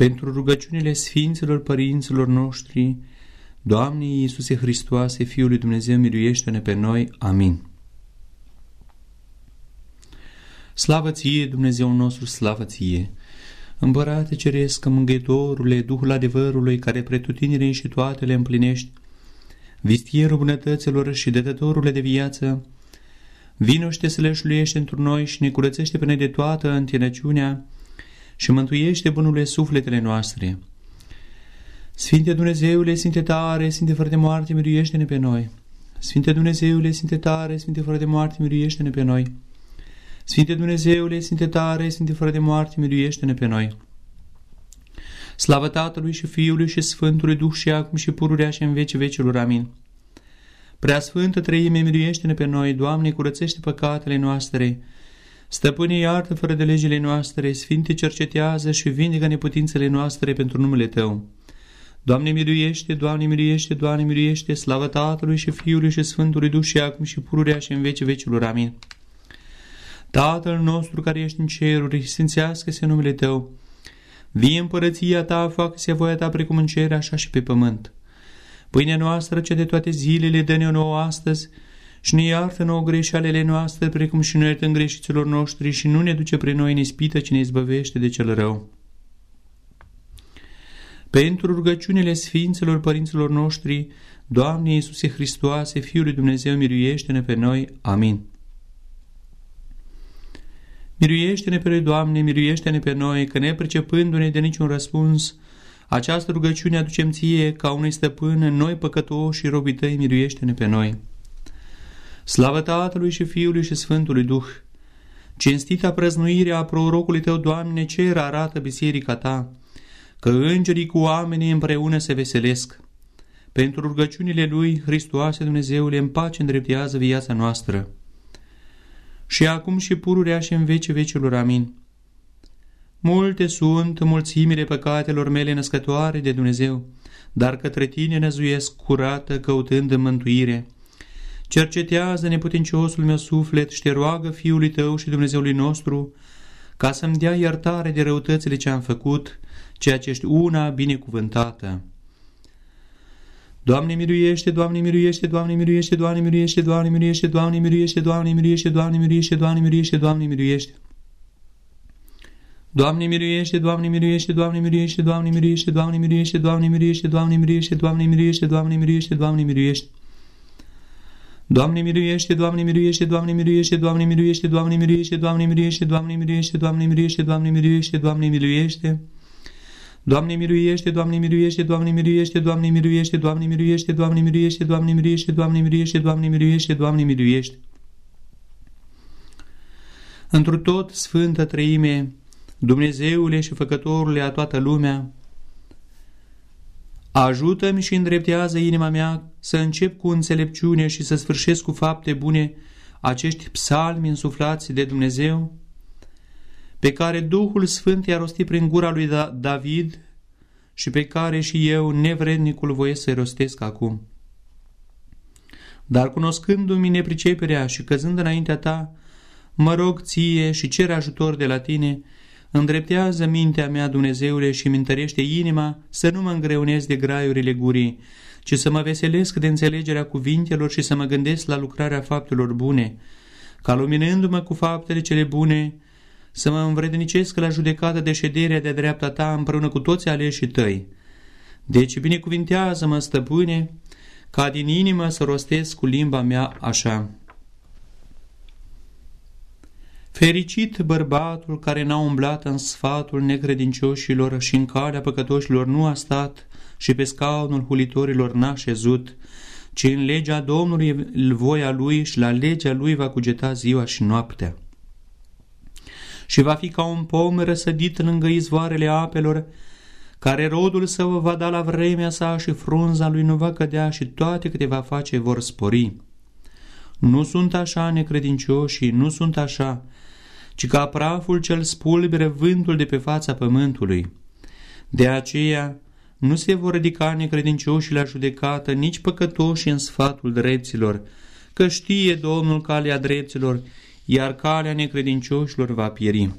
pentru rugăciunile Sfinților Părinților noștri, Doamne Iisuse Hristoase, Fiul lui Dumnezeu, miluiește-ne pe noi. Amin. Slavă ție, Dumnezeu nostru, slavă ție! Împărate Ceresc, Mângâietorule, Duhul adevărului, care pretutinile și toate le împlinești, vistierul bunătăților și dătătorule de viață, vino și te slășluiește într noi și ne curățește pe noi de toată întinăciunea și mântuiește bunurile sufletele noastre. Sfinte Dumnezeule, Sfinte tare, Sfinte fără de moarte, miluiește-ne pe noi. Sfinte Dumnezeule, Sfinte tare, Sfinte fără de moarte, miluiește-ne pe noi. Sfinte Dumnezeule, Sfinte tare, Sfinte fără de moarte, miluiește-ne pe noi. Slavă Tatălui și Fiului și Sfântului Duh și acum și pururea și în vece vecilor. Amin. Prea Sfântă Trăime, miluiește-ne pe noi, Doamne, curățește păcatele noastre, Stăpâne, iartă fără de legile noastre, Sfinte, cercetează și vindecă neputințele noastre pentru numele Tău. Doamne, miluiește, Doamne, miluiește, Doamne, miluiește, slavă Tatălui și Fiului și Sfântului Duh și acum și pururea și în vece vecilor. Amin. Tatăl nostru care ești în ceruri, sfințească-se numele Tău. Vie împărăția Ta, facă-se voia Ta precum în cer, așa și pe pământ. Pâinea noastră, ce de toate zilele, dă-ne nouă astăzi și ne iartă nouă greșalele noastre, precum și noi iertăm greșiților noștri și nu ne duce pre noi în ispită, ci ne izbăvește de cel rău. Pentru rugăciunile Sfinților Părinților noștri, Doamne Iisuse Hristoase, Fiul lui Dumnezeu, miruiește-ne pe noi. Amin. Miruiește-ne pe noi, Doamne, miruiește-ne pe noi, că nepricepându-ne de niciun răspuns, această rugăciune aducem ție ca unui stăpân, noi păcătoși și robii tăi, miruiește-ne pe noi. Slavă Tatălui și Fiului și Sfântului Duh! Cinstita prăznuirea a prorocului tău, Doamne, cer arată biserica ta, că îngerii cu oamenii împreună se veselesc. Pentru rugăciunile lui, Hristoase Dumnezeule, în pace îndreptează viața noastră. Și acum și pururea și în vece vecilor. Amin. Multe sunt mulțimile păcatelor mele născătoare de Dumnezeu, dar către tine năzuiesc curată căutând mântuire. Cercetează neputinciosul meu suflet și te roagă Fiului tău și Dumnezeului nostru ca să-mi dea iertare de răutățile ce am făcut, ceea ce ești una binecuvântată. Doamne miluiește, Doamne miluiește, Doamne miluiește, Doamne miluiește, Doamne miluiește, Doamne miluiește, Doamne miluiește, Doamne miluiește, Doamne miluiește, Doamne miluiește. Doamne miluiește, Doamne miluiește, Doamne miluiește, Doamne miluiește, Doamne miluiește, Doamne miluiește, Doamne miluiește, Doamne miluiește, Doamne miluiește, Doamne miluiește. Doamne miluiește, Doamne miluiește, Doamne miluiește, Doamne miluiește, Doamne miluiește, Doamne miluiește, Doamne miluiește, Doamne miluiește, Doamne miluiește, Doamne miluiește. Doamne miluiește, Doamne miluiește, Doamne miluiește, Doamne miluiește, Doamne miluiește, Doamne miluiește, Doamne miluiește, Doamne miluiește, Doamne miluiește, Doamne miluiește. Întru tot Sfântă Trăime, Dumnezeule și Făcătorule a toată lumea, Ajută-mi și îndreptează inima mea să încep cu înțelepciune și să sfârșesc cu fapte bune acești psalmi însuflați de Dumnezeu, pe care Duhul Sfânt i-a rostit prin gura lui da- David și pe care și eu, nevrednicul, voiesc să-i rostesc acum. Dar cunoscându-mi nepriceperea și căzând înaintea ta, mă rog ție și cer ajutor de la tine, Îndreptează mintea mea, Dumnezeule, și mintărește inima să nu mă îngreunez de graiurile gurii, ci să mă veselesc de înțelegerea cuvintelor și să mă gândesc la lucrarea faptelor bune, ca luminându-mă cu faptele cele bune, să mă învrednicesc la judecată de șederea de dreapta ta împreună cu toți aleșii tăi. Deci binecuvintează-mă, stăpâne, ca din inimă să rostesc cu limba mea așa. Fericit bărbatul care n-a umblat în sfatul necredincioșilor și în calea păcătoșilor nu a stat și pe scaunul hulitorilor n-a șezut, ci în legea Domnului voia lui și la legea lui va cugeta ziua și noaptea. Și va fi ca un pom răsădit lângă izvoarele apelor, care rodul său va da la vremea sa și frunza lui nu va cădea și toate câte va face vor spori. Nu sunt așa necredincioși, nu sunt așa, ci ca praful cel spulbere vântul de pe fața pământului. De aceea nu se vor ridica necredincioșii la judecată, nici păcătoși în sfatul dreptilor, că știe Domnul calea dreptilor, iar calea necredincioșilor va pieri.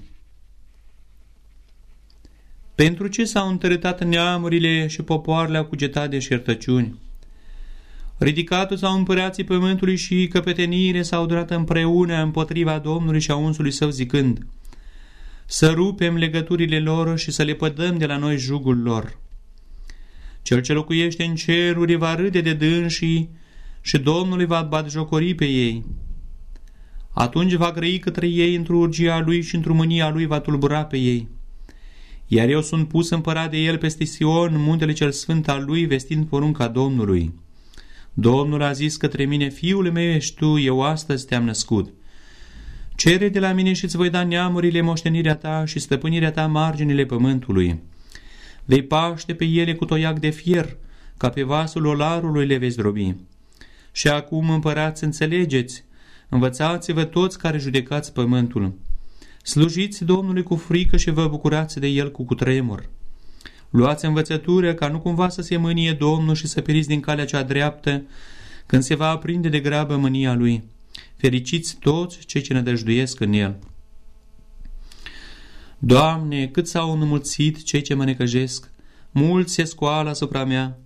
Pentru ce s-au întărătat neamurile și popoarele au cugetat de șertăciuni? Ridicatul sau împărații pământului și căpeteniile s-au durat împreună împotriva Domnului și a unsului său zicând, să rupem legăturile lor și să le pădăm de la noi jugul lor. Cel ce locuiește în ceruri va râde de dânsii și Domnului va batjocori pe ei. Atunci va grăi către ei într-o urgia lui și într-o mânia lui va tulbura pe ei. Iar eu sunt pus împărat de el peste Sion, muntele cel sfânt al lui, vestind porunca Domnului. Domnul a zis către mine, Fiul meu ești tu, eu astăzi te-am născut. Cere de la mine și îți voi da neamurile moștenirea ta și stăpânirea ta marginile pământului. Vei paște pe ele cu toiac de fier, ca pe vasul olarului le veți zdrobi. Și acum, împărați, înțelegeți, învățați-vă toți care judecați pământul. Slujiți Domnului cu frică și vă bucurați de El cu cutremur. Luați învățătură ca nu cumva să se mânie Domnul și să periți din calea cea dreaptă când se va aprinde de grabă mânia Lui. Fericiți toți cei ce nădăjduiesc în El. Doamne, cât s-au înmulțit cei ce mă necăjesc, mulți se scoală asupra mea.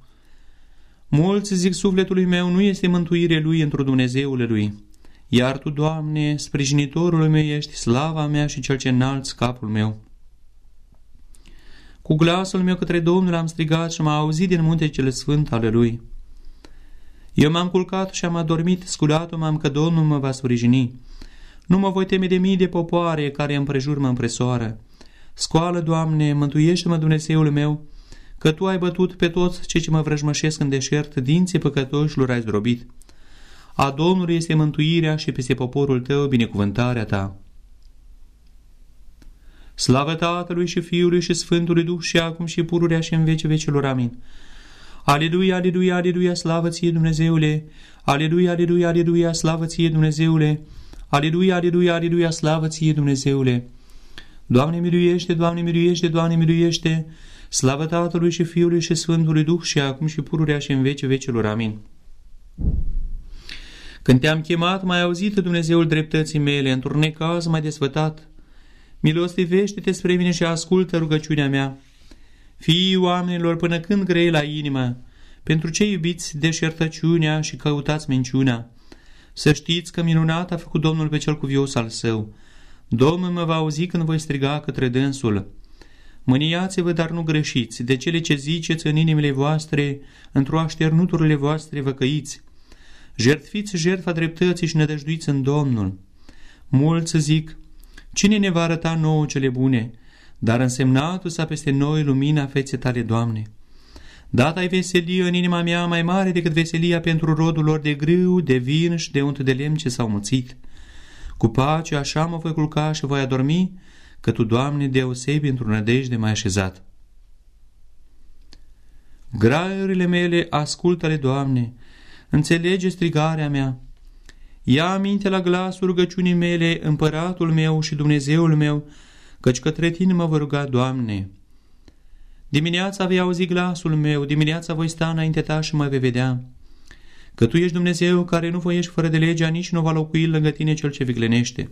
Mulți zic sufletului meu, nu este mântuire lui într-o Dumnezeule lui. Iar Tu, Doamne, sprijinitorul meu ești, slava mea și cel ce înalți capul meu. Cu glasul meu către Domnul am strigat și m-a auzit din munte cele sfânt ale Lui. Eu m-am culcat și am adormit, sculat m-am că Domnul mă va sprijini. Nu mă voi teme de mii de popoare care împrejur mă împresoară. Scoală, Doamne, mântuiește-mă Dumnezeul meu, că Tu ai bătut pe toți cei ce mă vrăjmășesc în deșert, dinții păcătoșilor ai zdrobit. A Domnului este mântuirea și peste poporul Tău binecuvântarea Ta. Slavă Tatălui și Fiului și Sfântului Duh și acum și pururea și în vece vecelor. Amin. Aleluia, aleluia, aleluia, slavă ție Dumnezeule! Aleluia, aleluia, aleluia, slavă ție Dumnezeule! Aleluia, aleluia, aleluia, slavă ție Dumnezeule! Doamne miluiește, Doamne miluiește, Doamne miluiește! Slavă Tatălui și Fiului și Sfântului Duh și acum și pururea și în vece vecelor. Amin. Când te-am chemat, mai auzit Dumnezeul dreptății mele, într-un necaz mai desfătat. Milostivește-te spre mine și ascultă rugăciunea mea. Fii oamenilor până când grei la inimă, pentru ce iubiți deșertăciunea și căutați minciunea? Să știți că minunat a făcut Domnul pe cel cuvios al său. Domnul mă va auzi când voi striga către dânsul. Mâniați-vă, dar nu greșiți, de cele ce ziceți în inimile voastre, într-o așternuturile voastre vă căiți. Jertfiți jertfa dreptății și nădăjduiți în Domnul. Mulți zic, cine ne va arăta nouă cele bune? Dar însemnatul s-a peste noi lumina feței tale, Doamne. Dat ai veselie în inima mea mai mare decât veselia pentru rodul lor de grâu, de vin și de unt de lemn ce s-au muțit. Cu pace așa mă voi culca și voi adormi, că Tu, Doamne, deosebi într-o nădejde mai așezat. Graiurile mele, ascultă-le, Doamne, înțelege strigarea mea. Ia aminte la glasul rugăciunii mele, împăratul meu și Dumnezeul meu, căci către Tine mă voi ruga, Doamne. Dimineața vei auzi glasul meu, dimineața voi sta înainte Ta și mă vei vedea. Că Tu ești Dumnezeu care nu voiești fără de legea, nici nu va locui lângă Tine cel ce viglenește.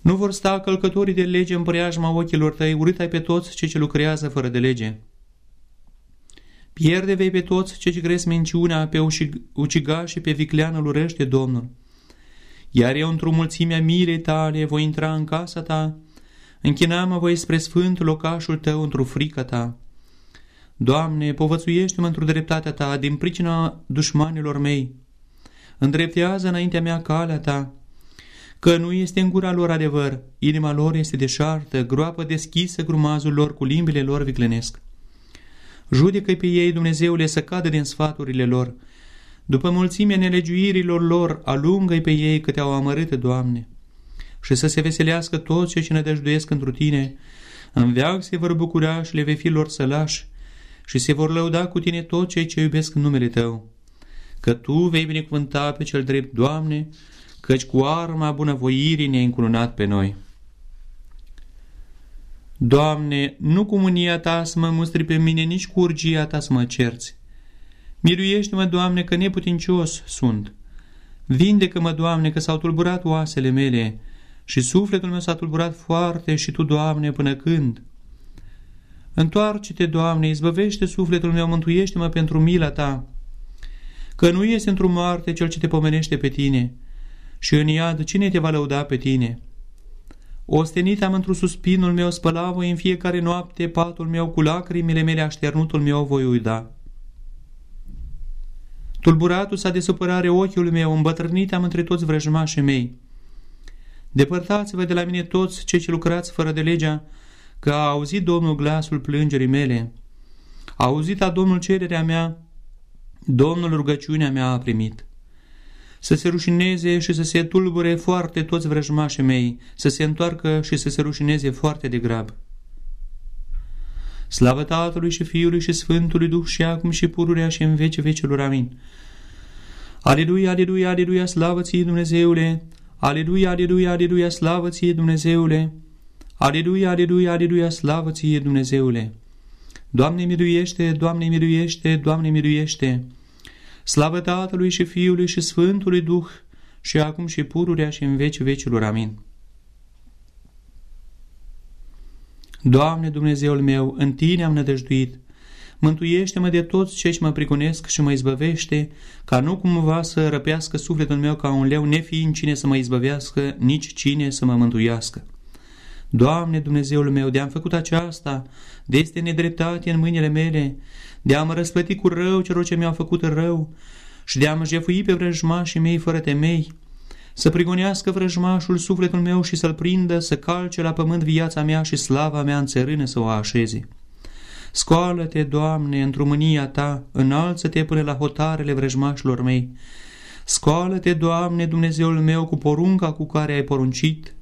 Nu vor sta călcătorii de lege în preajma ochilor tăi, urât ai pe toți cei ce lucrează fără de lege. Pierde vei pe toți cei ce cresc minciunea, pe uciga și pe vicleană urăște Domnul. Iar eu, într-o mulțime a milei tale, voi intra în casa ta, închina-mă voi spre sfânt locașul tău într-o frică ta. Doamne, povățuiește-mă într-o dreptatea ta din pricina dușmanilor mei. Îndreptează înaintea mea calea ta, că nu este în gura lor adevăr, inima lor este deșartă, groapă deschisă grumazul lor cu limbile lor viclenesc. Judecă pe ei, Dumnezeule, să cadă din sfaturile lor. După mulțimea nelegiuirilor lor, alungă pe ei că te-au amărât, Doamne. Și să se veselească toți ce ne dăjduiesc întru Tine. În veac se vor bucura și le vei fi lor sălași și se vor lăuda cu Tine toți cei ce iubesc numele Tău. Că Tu vei binecuvânta pe cel drept, Doamne, căci cu arma bunăvoirii ne-ai încununat pe noi. Doamne, nu cu mânia Ta să mă mustri pe mine, nici cu urgia Ta să mă cerți. Miluiește-mă, Doamne, că neputincios sunt. Vindecă-mă, Doamne, că s-au tulburat oasele mele și sufletul meu s-a tulburat foarte și Tu, Doamne, până când? Întoarce-te, Doamne, izbăvește sufletul meu, mântuiește-mă pentru mila Ta, că nu este într-o moarte cel ce te pomenește pe tine, și în iad cine te va lăuda pe tine? Ostenit am într suspinul meu, spăla voi în fiecare noapte patul meu, cu lacrimile mele așternutul meu voi uida. Tulburatul s-a de supărare ochiul meu, îmbătrânit am între toți vrăjmașii mei. Depărtați-vă de la mine toți cei ce lucrați fără de legea, că a auzit Domnul glasul plângerii mele. A auzit a Domnul cererea mea, Domnul rugăciunea mea a primit. Să se rușineze și să se tulbure foarte toți vrăjmașii mei, să se întoarcă și să se rușineze foarte de grab. Slavă Tatălui și Fiului și Sfântului Duh și acum și pururea și în vece vecelor. Amin. Aleluia, aleluia, aleluia, slavă ție Dumnezeule! Aleluia, aleluia, aleluia, slavă ție Dumnezeule! Aleluia, aleluia, aleluia, slavă ție Dumnezeule! Doamne miluiește, Doamne miluiește, Doamne miluiește! Slavă Tatălui și Fiului și Sfântului Duh și acum și pururea și în veci vecilor. Amin. Doamne Dumnezeul meu, în Tine am nădăjduit. Mântuiește-mă de toți cei ce mă prigonesc și mă izbăvește, ca nu cumva să răpească sufletul meu ca un leu, nefiind cine să mă izbăvească, nici cine să mă mântuiască. Doamne Dumnezeul meu, de-am făcut aceasta, de este nedreptate în mâinile mele, de a mă răsplăti cu rău celor ce mi-au făcut rău și de a mă jefui pe vrăjmașii mei fără temei, să prigonească vrăjmașul sufletul meu și să-l prindă, să calce la pământ viața mea și slava mea în țărână să o așeze. Scoală-te, Doamne, într-o mânia Ta, înalță-te până la hotarele vrăjmașilor mei. Scoală-te, Doamne, Dumnezeul meu, cu porunca cu care ai poruncit,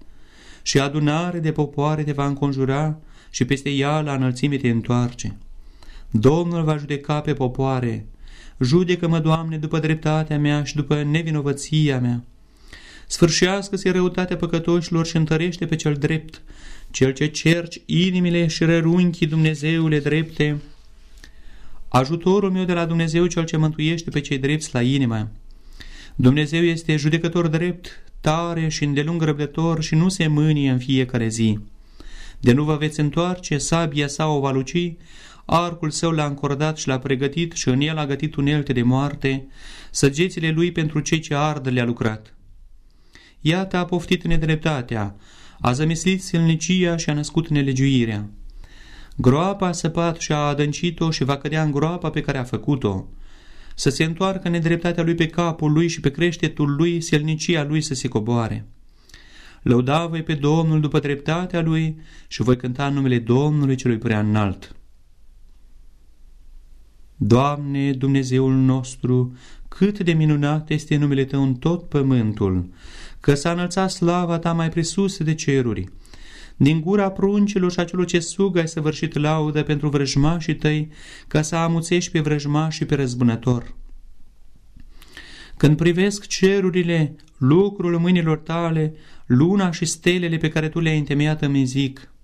și adunare de popoare te va înconjura și peste ea la înălțime te întoarce. Domnul va judeca pe popoare. Judecă-mă, Doamne, după dreptatea mea și după nevinovăția mea. Sfârșească-se răutatea păcătoșilor și întărește pe cel drept, cel ce cerci inimile și rărunchii Dumnezeule drepte. Ajutorul meu de la Dumnezeu cel ce mântuiește pe cei drepți la inima. Dumnezeu este judecător drept, tare și îndelung răbdător și nu se mânie în fiecare zi. De nu vă veți întoarce, sabia sa o va luci, arcul său l-a încordat și l-a pregătit și în el a gătit unelte de moarte, săgețile lui pentru cei ce ardă le-a lucrat. Iată a poftit nedreptatea, a zămislit silnicia și a născut nelegiuirea. Groapa a săpat și a adâncit-o și va cădea în groapa pe care a făcut-o. Să se întoarcă nedreptatea lui pe capul lui și pe creștetul lui, silnicia lui să se coboare. Lăuda voi pe Domnul după dreptatea lui și voi cânta în numele Domnului celui prea înalt. Doamne, Dumnezeul nostru, cât de minunat este numele Tău în tot pământul, că s-a înălțat slava Ta mai presus de ceruri. Din gura pruncilor și a celor ce sugă ai săvârșit laudă pentru vrăjmașii Tăi, ca să amuțești pe vrăjmaș și pe răzbunător. Când privesc cerurile, lucrul mâinilor Tale, luna și stelele pe care Tu le-ai întemeiat, îmi zic –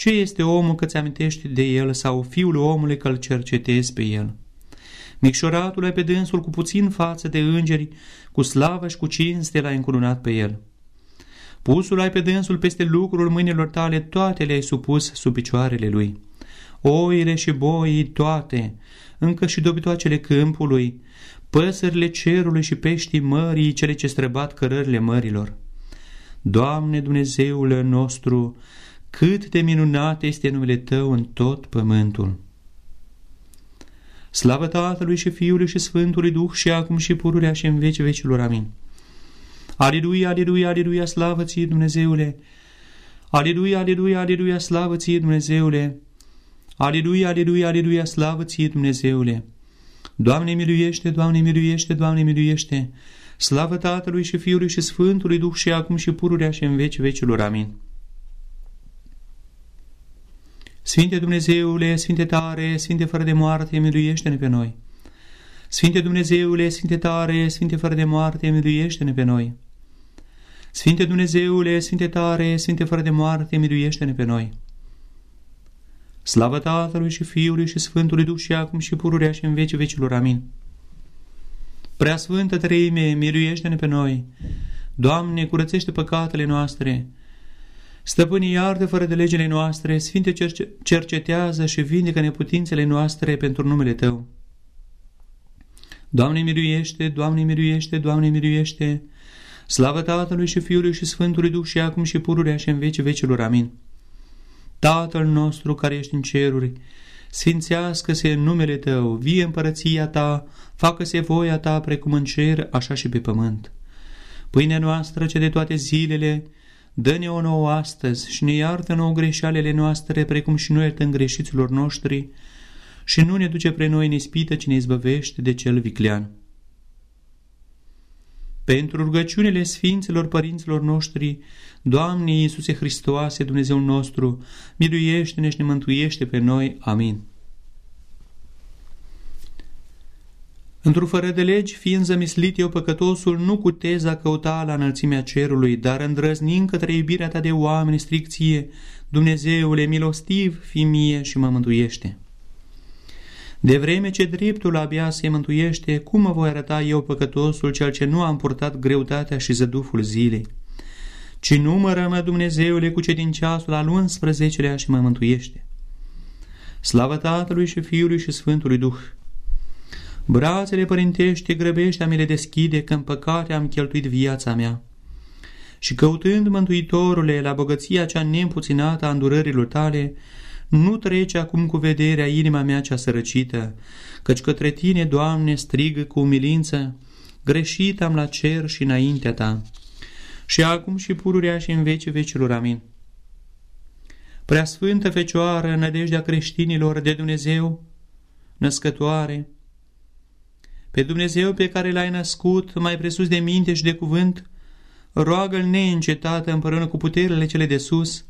ce este omul că ți-amintești de el sau fiul omului că îl cercetezi pe el? Micșoratul ai pe dânsul cu puțin față de îngeri, cu slavă și cu cinste l-ai încununat pe el. Pusul ai pe dânsul peste lucrul mâinilor tale, toate le-ai supus sub picioarele lui. Oile și boii toate, încă și dobitoacele câmpului, păsările cerului și peștii mării, cele ce străbat cărările mărilor. Doamne Dumnezeule nostru, cât de minunat este numele Tău în tot pământul. Slavă Tatălui și Fiului și Sfântului Duh și acum și pururea și în veci vecilor. Amin. Aleluia, aleluia, aleluia, slavă ție Dumnezeule! Aleluia, aleluia, aleluia, slavă ție Dumnezeule! Aleluia, aleluia, aleluia, slavă ție Dumnezeule! Doamne miluiește, Doamne miluiește, Doamne miluiește! Slavă Tatălui și Fiului și Sfântului Duh și acum și pururea și în veci vecilor. Amin. Sfinte Dumnezeule, Sfinte tare, Sfinte fără de moarte, miluiește-ne pe noi. Sfinte Dumnezeule, Sfinte tare, Sfinte fără de moarte, miluiește-ne pe noi. Sfinte Dumnezeule, Sfinte tare, Sfinte fără de moarte, miluiește-ne pe noi. Slavă Tatălui și Fiului și Sfântului Duh și acum și pururea și în veci vecilor. Amin. Prea Sfântă Treime, miluiește-ne pe noi. Doamne, curățește păcatele noastre Stăpânii iartă fără de legile noastre, Sfinte cercetează și vindecă neputințele noastre pentru numele Tău. Doamne miruiește, Doamne miruiește, Doamne miruiește, slavă Tatălui și Fiului și Sfântului Duh și acum și pururea și în veci vecilor. Amin. Tatăl nostru care ești în ceruri, sfințească-se în numele Tău, vie împărăția Ta, facă-se voia Ta precum în cer, așa și pe pământ. Pâinea noastră, ce de toate zilele, dă-ne-o nouă astăzi și ne iartă nouă greșalele noastre, precum și noi iertăm greșiților noștri, și nu ne duce pre noi în ispită, ci ne izbăvește de cel viclean. Pentru rugăciunile Sfinților Părinților noștri, Doamne Iisuse Hristoase, Dumnezeu nostru, miluiește-ne și ne mântuiește pe noi. Amin. Într-o fără de legi, fiind zămislit eu păcătosul, nu cu teza căuta la înălțimea cerului, dar îndrăznind către iubirea ta de oameni stricție, Dumnezeule milostiv, fi mie și mă mântuiește. De vreme ce dreptul abia se mântuiește, cum mă voi arăta eu păcătosul, cel ce nu am purtat greutatea și zăduful zilei? Ci numără-mă, Dumnezeule, cu ce din ceasul al 11-lea și mă mântuiește. Slavă Tatălui și Fiului și Sfântului Duh! Brațele părintește grăbește mi le deschide, că în păcate am cheltuit viața mea. Și căutând Mântuitorule la bogăția cea neîmpuținată a îndurărilor tale, nu trece acum cu vederea inima mea cea sărăcită, căci către tine, Doamne, strigă cu umilință, greșit am la cer și înaintea ta. Și acum și pururea și în vece vecilor, amin. Prea Sfântă Fecioară, nădejdea creștinilor de Dumnezeu, născătoare, pe Dumnezeu pe care l-ai născut, mai presus de minte și de cuvânt, roagă-L neîncetată împreună cu puterile cele de sus,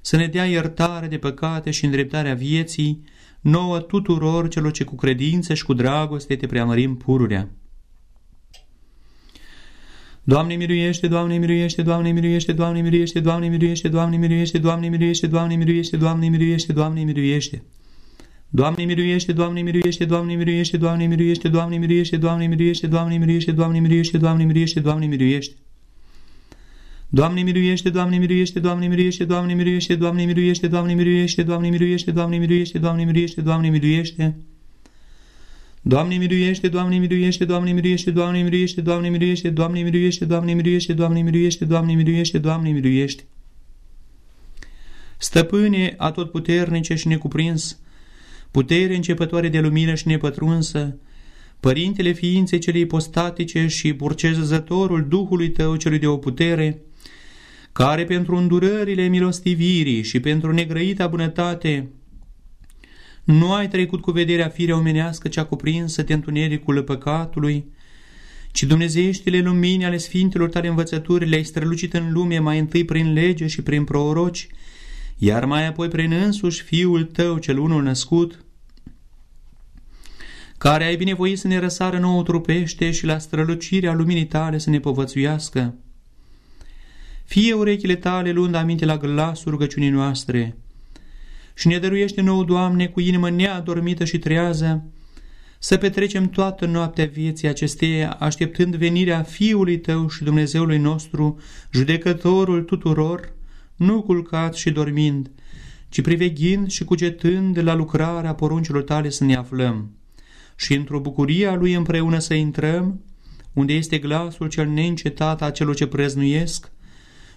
să ne dea iertare de păcate și îndreptarea vieții, nouă tuturor celor ce cu credință și cu dragoste te preamărim pururea. Doamne miluiește, Doamne miluiește, Doamne miluiește, Doamne miluiește, Doamne miluiește, Doamne miluiește, Doamne miluiește, Doamne miluiește, Doamne miluiește, Doamne miluiește. Doamne miluiește, Doamne miluiește, Doamne miluiește, Doamne miluiește, Doamne miluiește, Doamne miluiește, Doamne miluiește, Doamne miluiește, Doamne miluiește, Doamne miluiește. Doamne miluiește, Doamne miluiește, Doamne miluiește, Doamne miluiește, Doamne miluiește, Doamne miluiește, Doamne miluiește, Doamne miluiește, Doamne miluiește, Doamne miluiește. Doamne miluiește, Doamne miluiește, Doamne miluiește, Doamne miluiește, Doamne miluiește, Doamne miluiește, Doamne miluiește, Doamne miluiește, Doamne miluiește, Doamne miluiește. Stăpâne atotputernice și necuprins, putere începătoare de lumină și nepătrunsă, Părintele ființei celei postatice și purcezătorul Duhului tău celui de o putere, care pentru îndurările milostivirii și pentru negrăita bunătate nu ai trecut cu vederea firea omenească cea cuprinsă de întunericul păcatului, ci dumnezeieștile lumini ale sfintelor tale învățături le-ai strălucit în lume mai întâi prin lege și prin proroci, iar mai apoi prin însuși Fiul tău cel unul născut, care ai binevoit să ne răsară nouă trupește și la strălucirea luminii tale să ne povățuiască. Fie urechile tale luând aminte la glasul rugăciunii noastre. Și ne dăruiește nouă, Doamne, cu inimă neadormită și trează, să petrecem toată noaptea vieții acesteia, așteptând venirea Fiului Tău și Dumnezeului nostru, judecătorul tuturor, nu culcat și dormind, ci priveghind și cugetând la lucrarea poruncilor Tale să ne aflăm. Și într-o bucurie a Lui împreună să intrăm, unde este glasul cel neîncetat a celor ce preznuiesc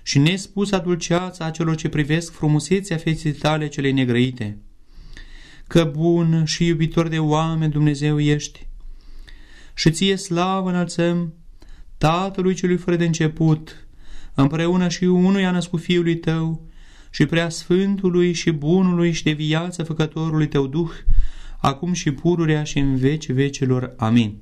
și nespus dulceața a celor ce privesc frumusețea feței tale cele negrăite. Că bun și iubitor de oameni Dumnezeu ești și ție slavă înălțăm Tatălui celui fără de început, împreună și unui a născut Fiului Tău și prea Sfântului și Bunului și de viață Făcătorului Tău Duh, acum și pururea și în veci vecelor. Amin.